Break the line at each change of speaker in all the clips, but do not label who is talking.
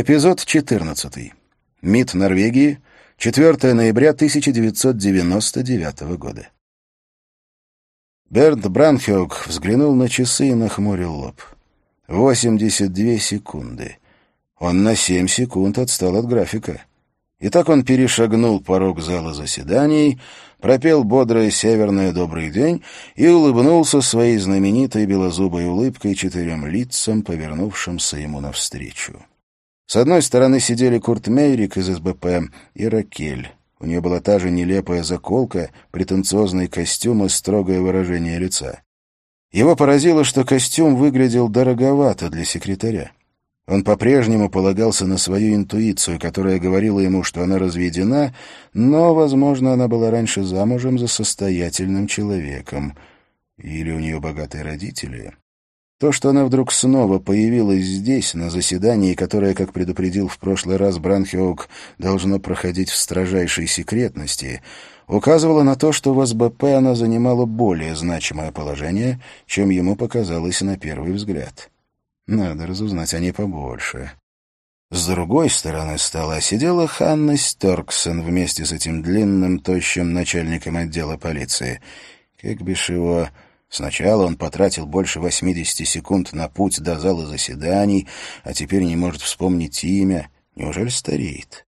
Эпизод 14. МИД Норвегии, 4 ноября 1999 года. Бернт Бранхёг взглянул на часы и нахмурил лоб. 82 секунды. Он на 7 секунд отстал от графика. И так он перешагнул порог зала заседаний, пропел бодрое северное «Добрый день» и улыбнулся своей знаменитой белозубой улыбкой четырем лицам, повернувшимся ему навстречу. С одной стороны сидели Курт Мейрик из СБП и Ракель. У нее была та же нелепая заколка, претенциозный костюм и строгое выражение лица. Его поразило, что костюм выглядел дороговато для секретаря. Он по-прежнему полагался на свою интуицию, которая говорила ему, что она разведена, но, возможно, она была раньше замужем за состоятельным человеком. Или у нее богатые родители. То, что она вдруг снова появилась здесь, на заседании, которое, как предупредил в прошлый раз Бранхиок, должно проходить в строжайшей секретности, указывало на то, что в СБП она занимала более значимое положение, чем ему показалось на первый взгляд. Надо разузнать о ней побольше. С другой стороны стола сидела Ханна Стерксон вместе с этим длинным, тощим начальником отдела полиции. Как бишь его... Сначала он потратил больше 80 секунд на путь до зала заседаний, а теперь не может вспомнить имя. Неужели стареет?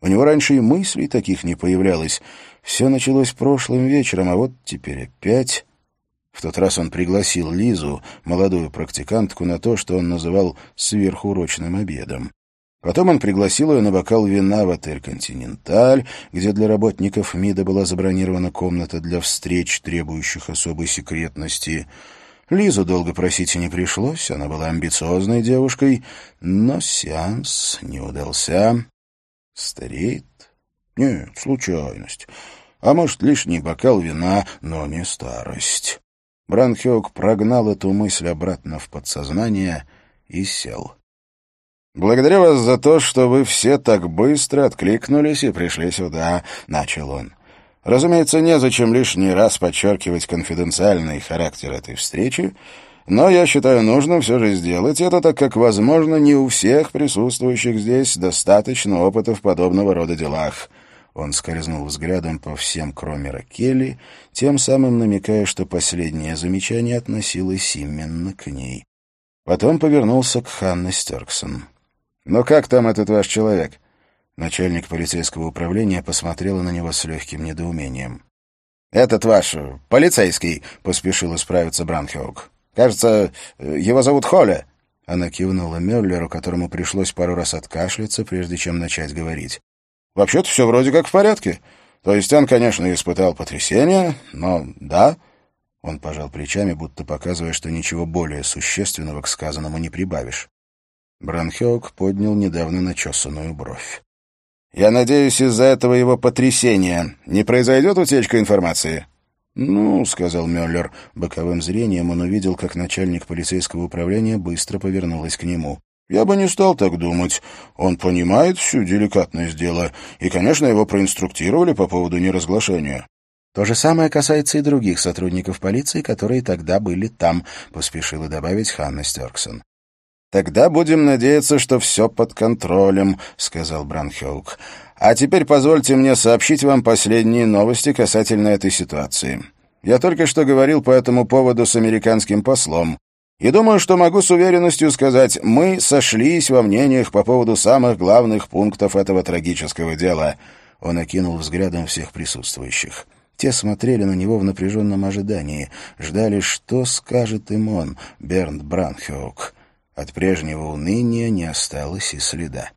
У него раньше и мыслей таких не появлялось. Все началось прошлым вечером, а вот теперь опять... В тот раз он пригласил Лизу, молодую практикантку, на то, что он называл сверхурочным обедом. Потом он пригласил ее на бокал вина в отель «Континенталь», где для работников МИДа была забронирована комната для встреч, требующих особой секретности. Лизу долго просить и не пришлось, она была амбициозной девушкой, но сеанс не удался. Стареет? Нет, случайность. А может, лишний бокал вина, но не старость. Бранхиок прогнал эту мысль обратно в подсознание и сел. «Благодарю вас за то, что вы все так быстро откликнулись и пришли сюда», — начал он. «Разумеется, незачем лишний раз подчеркивать конфиденциальный характер этой встречи, но я считаю нужным все же сделать это, так как, возможно, не у всех присутствующих здесь достаточно опыта в подобного рода делах». Он скользнул взглядом по всем, кроме Ракели, тем самым намекая, что последнее замечание относилось именно к ней. Потом повернулся к Ханне Стерксон. «Ну как там этот ваш человек?» Начальник полицейского управления посмотрела на него с легким недоумением. «Этот ваш э, полицейский», — поспешил исправиться Бранхеук. «Кажется, э, его зовут Холля». Она кивнула Мюллеру, которому пришлось пару раз откашляться, прежде чем начать говорить. «Вообще-то все вроде как в порядке. То есть он, конечно, испытал потрясение, но да...» Он пожал плечами, будто показывая, что ничего более существенного к сказанному не прибавишь. Бранхеок поднял недавно начесанную бровь. «Я надеюсь, из-за этого его потрясения не произойдет утечка информации?» «Ну», — сказал Мюллер. Боковым зрением он увидел, как начальник полицейского управления быстро повернулась к нему. «Я бы не стал так думать. Он понимает всю деликатность дела, и, конечно, его проинструктировали по поводу неразглашения». «То же самое касается и других сотрудников полиции, которые тогда были там», — поспешила добавить Ханна Стерксон. «Тогда будем надеяться, что все под контролем», — сказал Бранхеук. «А теперь позвольте мне сообщить вам последние новости касательно этой ситуации. Я только что говорил по этому поводу с американским послом, и думаю, что могу с уверенностью сказать, мы сошлись во мнениях по поводу самых главных пунктов этого трагического дела». Он окинул взглядом всех присутствующих. Те смотрели на него в напряженном ожидании, ждали, что скажет им он, Бернт Бранхеук. От прежнего уныния не осталось и следа.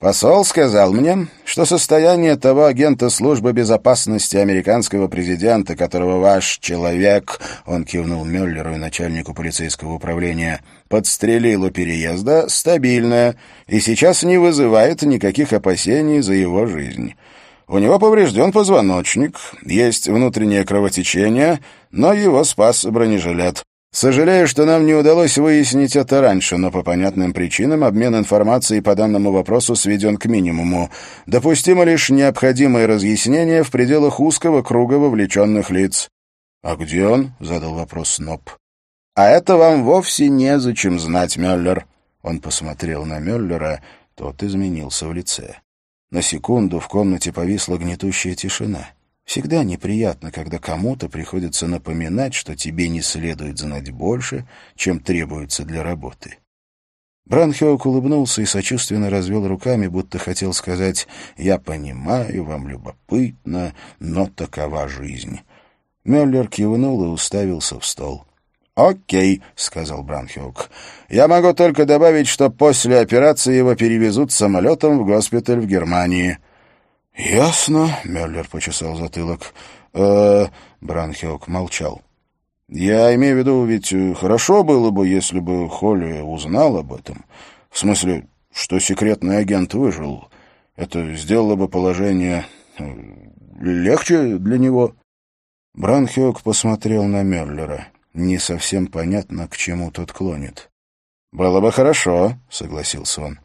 Посол сказал мне, что состояние того агента службы безопасности американского президента, которого ваш человек, он кивнул Мюллеру и начальнику полицейского управления, подстрелил у переезда, стабильное и сейчас не вызывает никаких опасений за его жизнь. У него поврежден позвоночник, есть внутреннее кровотечение, но его спас бронежилет. Сожалею, что нам не удалось выяснить это раньше, но по понятным причинам обмен информацией по данному вопросу сведен к минимуму. Допустимо лишь необходимое разъяснение в пределах узкого круга вовлеченных лиц. «А где он?» — задал вопрос Сноб. «А это вам вовсе незачем знать, Мюллер». Он посмотрел на Мюллера, Тот изменился в лице. На секунду в комнате повисла гнетущая тишина. Всегда неприятно, когда кому-то приходится напоминать, что тебе не следует знать больше, чем требуется для работы. Бранхиок улыбнулся и сочувственно развел руками, будто хотел сказать «Я понимаю, вам любопытно, но такова жизнь». Мюллер кивнул и уставился в стол. «Окей», — сказал Бранхиок. «Я могу только добавить, что после операции его перевезут самолетом в госпиталь в Германии». «Ясно», — Мюллер почесал затылок. «Э-э...» Молчал. Я имею в виду, ведь э, хорошо было бы, если бы Холли узнал об этом. В смысле, что секретный агент выжил. Это сделало бы положение э, легче для него. Бранхиок посмотрел на Мюллера. Не совсем понятно, к чему тот клонит. «Было бы хорошо», — согласился он.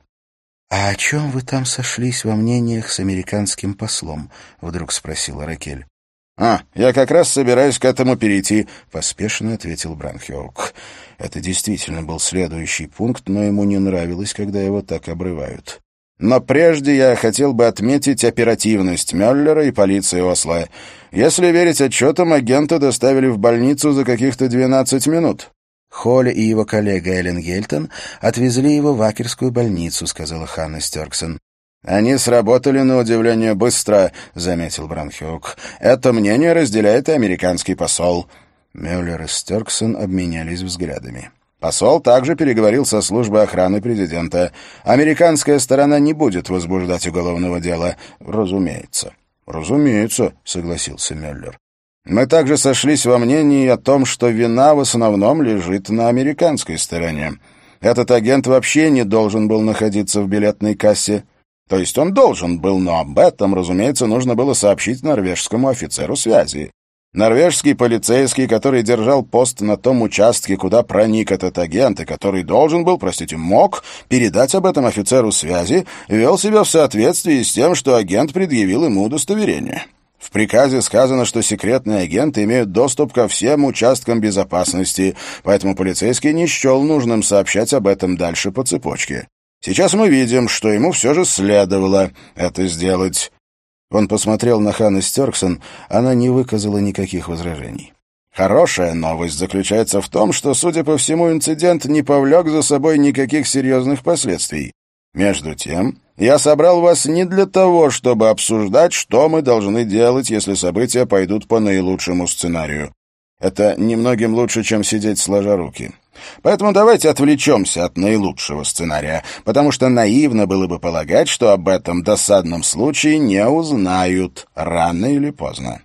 «А о чем вы там сошлись во мнениях с американским послом?» — вдруг спросила Ракель. «А, я как раз собираюсь к этому перейти», — поспешно ответил Бранхиок. Это действительно был следующий пункт, но ему не нравилось, когда его так обрывают. «Но прежде я хотел бы отметить оперативность Мюллера и полиции Осло. Если верить отчетам, агента доставили в больницу за каких-то двенадцать минут». «Холли и его коллега Эллен Гельтон отвезли его в Акерскую больницу», — сказала Ханна Стерксон. «Они сработали, на удивление, быстро», — заметил Бранхиок. «Это мнение разделяет и американский посол». Мюллер и Стерксон обменялись взглядами. Посол также переговорил со службой охраны президента. Американская сторона не будет возбуждать уголовного дела. Разумеется. Разумеется, согласился Мюллер. Мы также сошлись во мнении о том, что вина в основном лежит на американской стороне. Этот агент вообще не должен был находиться в билетной кассе. То есть он должен был, но об этом, разумеется, нужно было сообщить норвежскому офицеру связи. Норвежский полицейский, который держал пост на том участке, куда проник этот агент, и который должен был, простите, мог передать об этом офицеру связи, вел себя в соответствии с тем, что агент предъявил ему удостоверение. В приказе сказано, что секретные агенты имеют доступ ко всем участкам безопасности, поэтому полицейский не счел нужным сообщать об этом дальше по цепочке. Сейчас мы видим, что ему все же следовало это сделать. Он посмотрел на Ханну Стерксон, она не выказала никаких возражений. Хорошая новость заключается в том, что, судя по всему, инцидент не повлек за собой никаких серьезных последствий. Между тем, я собрал вас не для того, чтобы обсуждать, что мы должны делать, если события пойдут по наилучшему сценарию. Это немногим лучше, чем сидеть сложа руки. Поэтому давайте отвлечемся от наилучшего сценария, потому что наивно было бы полагать, что об этом досадном случае не узнают рано или поздно.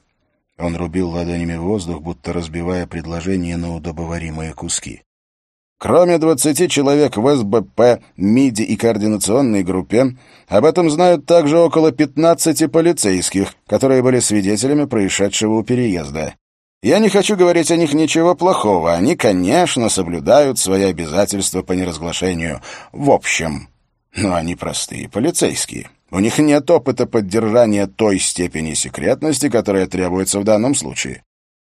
Он рубил ладонями воздух, будто разбивая предложение на удобоваримые куски. Кроме двадцати человек в СБП, МИДи и координационной группе, об этом знают также около пятнадцати полицейских, которые были свидетелями происшедшего у переезда. Я не хочу говорить о них ничего плохого. Они, конечно, соблюдают свои обязательства по неразглашению. В общем, но они простые полицейские. У них нет опыта поддержания той степени секретности, которая требуется в данном случае.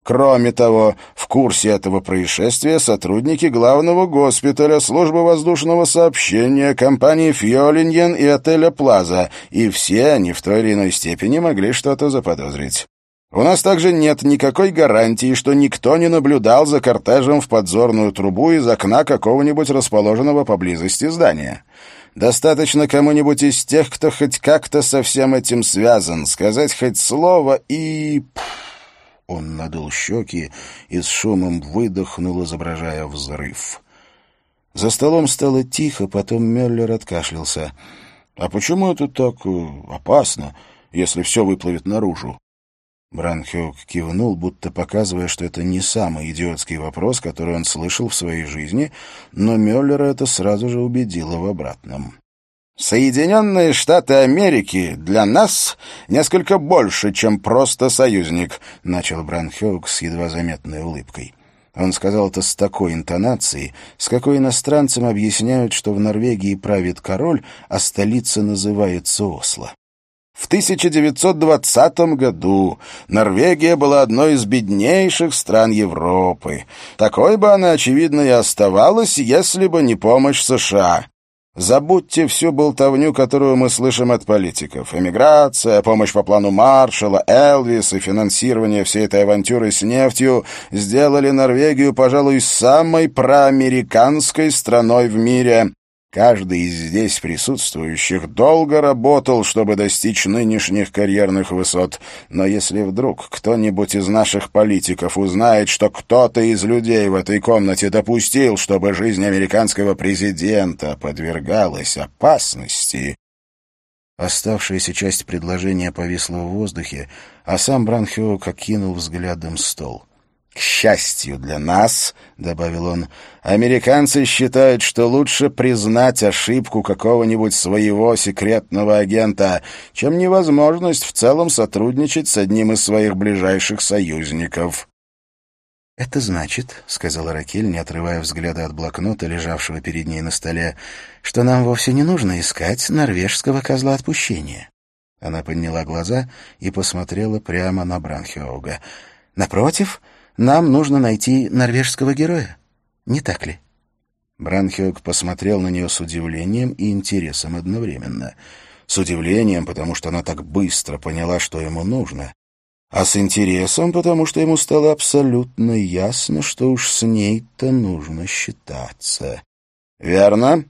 Кроме того, в курсе этого происшествия сотрудники главного госпиталя, службы воздушного сообщения, компании «Фьолинген» и отеля «Плаза», и все они в той или иной степени могли что-то заподозрить. У нас также нет никакой гарантии, что никто не наблюдал за кортежем в подзорную трубу из окна какого-нибудь расположенного поблизости здания. Достаточно кому-нибудь из тех, кто хоть как-то со всем этим связан, сказать хоть слово и... Он надул щеки и с шумом выдохнул, изображая взрыв. За столом стало тихо, потом Мюллер откашлялся. «А почему это так э, опасно, если все выплывет наружу?» Бранхёк кивнул, будто показывая, что это не самый идиотский вопрос, который он слышал в своей жизни, но Мюллера это сразу же убедило в обратном. «Соединенные Штаты Америки для нас несколько больше, чем просто союзник», — начал Бранхёк с едва заметной улыбкой. Он сказал это с такой интонацией, с какой иностранцам объясняют, что в Норвегии правит король, а столица называется Осло. В 1920 году Норвегия была одной из беднейших стран Европы. Такой бы она, очевидно, и оставалась, если бы не помощь США. Забудьте всю болтовню, которую мы слышим от политиков. Эмиграция, помощь по плану Маршалла, Элвис и финансирование всей этой авантюры с нефтью сделали Норвегию, пожалуй, самой проамериканской страной в мире. Каждый из здесь присутствующих долго работал, чтобы достичь нынешних карьерных высот. Но если вдруг кто-нибудь из наших политиков узнает, что кто-то из людей в этой комнате допустил, чтобы жизнь американского президента подвергалась опасности... Оставшаяся часть предложения повисла в воздухе, а сам Бранхиок окинул взглядом стол. «К счастью для нас», — добавил он, — «американцы считают, что лучше признать ошибку какого-нибудь своего секретного агента, чем невозможность в целом сотрудничать с одним из своих ближайших союзников». «Это значит», — сказала Ракель, не отрывая взгляда от блокнота, лежавшего перед ней на столе, «что нам вовсе не нужно искать норвежского козла отпущения». Она подняла глаза и посмотрела прямо на Бранхиоуга. «Напротив, нам нужно найти норвежского героя. Не так ли?» Бранхиок посмотрел на нее с удивлением и интересом одновременно. С удивлением, потому что она так быстро поняла, что ему нужно, а с интересом, потому что ему стало абсолютно ясно, что уж с ней-то нужно считаться. «Верно.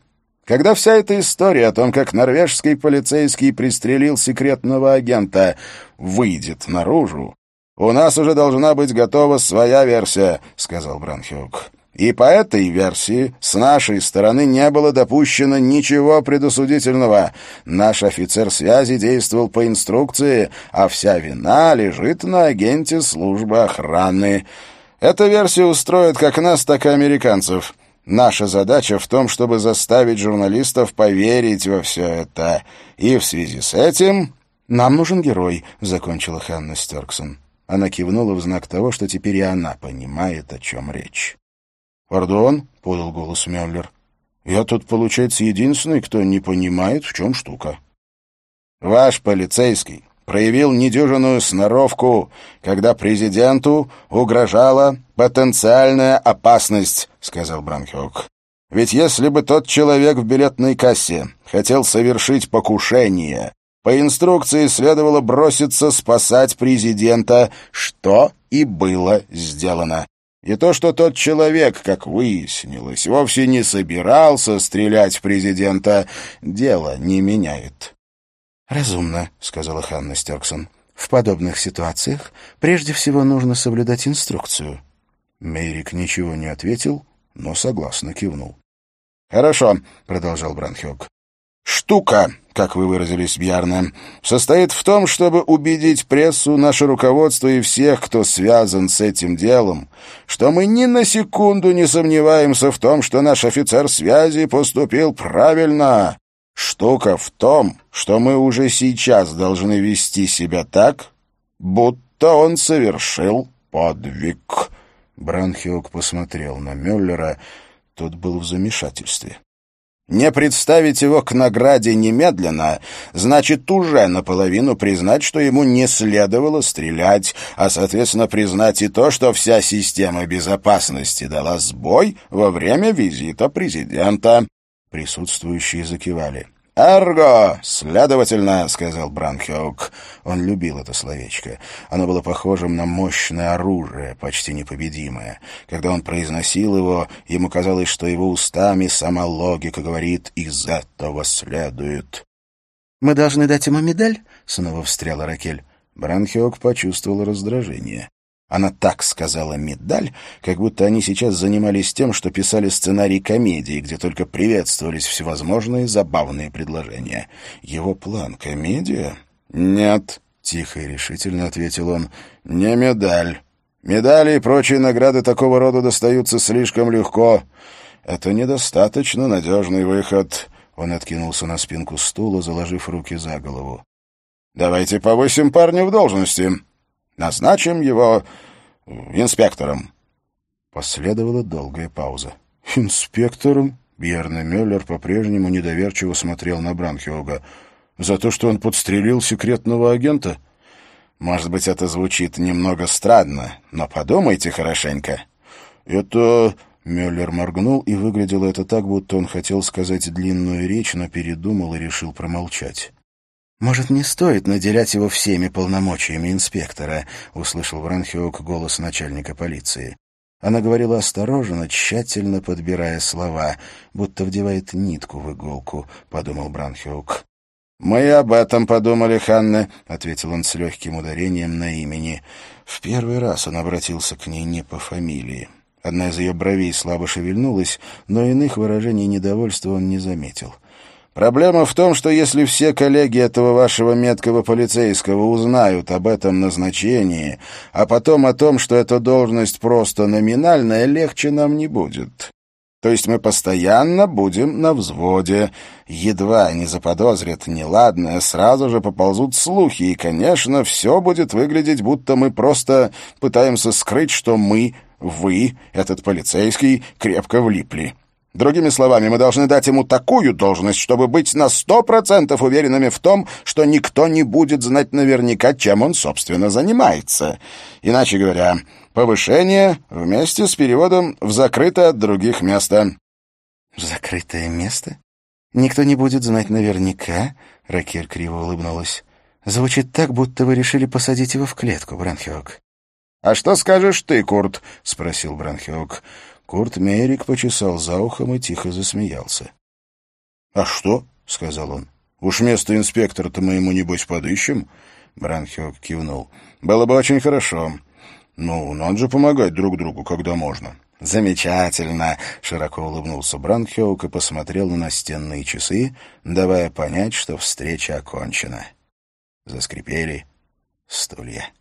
Когда вся эта история о том, как норвежский полицейский пристрелил секретного агента, выйдет наружу, «У нас уже должна быть готова своя версия», — сказал Бранхюк. «И по этой версии с нашей стороны не было допущено ничего предосудительного. Наш офицер связи действовал по инструкции, а вся вина лежит на агенте службы охраны. Эта версия устроит как нас, так и американцев». Наша задача в том, чтобы заставить журналистов поверить во все это. И в связи с этим... «Нам нужен герой», — закончила Ханна Стерксон. Она кивнула в знак того, что теперь и она понимает, о чем речь. «Пардон», — подал голос Мюллер. «Я тут, получается, единственный, кто не понимает, в чем штука». «Ваш полицейский проявил недюжинную сноровку, когда президенту угрожала потенциальная опасность», — сказал Бранхиок. «Ведь если бы тот человек в билетной кассе хотел совершить покушение, по инструкции следовало броситься спасать президента, что и было сделано. И то, что тот человек, как выяснилось, вовсе не собирался стрелять в президента, дело не меняет. «Разумно», — сказала Ханна Стёксон. «В подобных ситуациях прежде всего нужно соблюдать инструкцию». Мейрик ничего не ответил, но согласно кивнул. «Хорошо», — продолжал Бранхёк. «Штука как вы выразились, Бьярна, состоит в том, чтобы убедить прессу, наше руководство и всех, кто связан с этим делом, что мы ни на секунду не сомневаемся в том, что наш офицер связи поступил правильно. Штука в том, что мы уже сейчас должны вести себя так, будто он совершил подвиг». Бранхиок посмотрел на Мюллера, тот был в замешательстве. Не представить его к награде немедленно, значит уже наполовину признать, что ему не следовало стрелять, а, соответственно, признать и то, что вся система безопасности дала сбой во время визита президента. Присутствующие закивали. «Эрго! Следовательно», — сказал Бранхиок. Он любил это словечко. Оно было похожим на мощное оружие, почти непобедимое. Когда он произносил его, ему казалось, что его устами сама логика говорит «из этого следует». «Мы должны дать ему медаль?» — снова встряла Ракель. Бранхиок почувствовал раздражение. Она так сказала «медаль», как будто они сейчас занимались тем, что писали сценарий комедии, где только приветствовались всевозможные забавные предложения. Его план — комедия? «Нет», — тихо и решительно ответил он, — «не медаль. Медали и прочие награды такого рода достаются слишком легко. Это недостаточно надежный выход». Он откинулся на спинку стула, заложив руки за голову. «Давайте повысим парня в должности». Назначим его инспектором». Последовала долгая пауза. «Инспектором?» Бьерна Мюллер по-прежнему недоверчиво смотрел на Бранхиога. «За то, что он подстрелил секретного агента?» «Может быть, это звучит немного странно, но подумайте хорошенько». «Это...» — Мюллер моргнул, и выглядело это так, будто он хотел сказать длинную речь, но передумал и решил промолчать. «Может, не стоит наделять его всеми полномочиями инспектора?» — услышал Вранхиок голос начальника полиции. Она говорила осторожно, тщательно подбирая слова, будто вдевает нитку в иголку, — подумал Бранхиук. «Мы об этом подумали, Ханна», — ответил он с легким ударением на имени. В первый раз он обратился к ней не по фамилии. Одна из ее бровей слабо шевельнулась, но иных выражений недовольства он не заметил. — Проблема в том, что если все коллеги этого вашего меткого полицейского узнают об этом назначении, а потом о том, что эта должность просто номинальная, легче нам не будет. То есть мы постоянно будем на взводе. Едва они заподозрят неладное, сразу же поползут слухи, и, конечно, все будет выглядеть, будто мы просто пытаемся скрыть, что мы, вы, этот полицейский, крепко влипли. Другими словами, мы должны дать ему такую должность, чтобы быть на сто процентов уверенными в том, что никто не будет знать наверняка, чем он, собственно, занимается. Иначе говоря, повышение вместе с переводом в закрытое от других место. «Закрытое место? Никто не будет знать наверняка?» — Ракель криво улыбнулась. «Звучит так, будто вы решили посадить его в клетку, Бранхиок». «А что скажешь ты, Курт?» — спросил Бранхиок. Курт Мейрик почесал за ухом и тихо засмеялся. — А что? — сказал он. — Уж место инспектора-то мы ему, небось, подыщем? Бранхиок кивнул. — Было бы очень хорошо. Ну, надо же помогать друг другу, когда можно. — Замечательно! — широко улыбнулся Бранхиок и посмотрел на настенные часы, давая понять, что встреча окончена. Заскрипели стулья.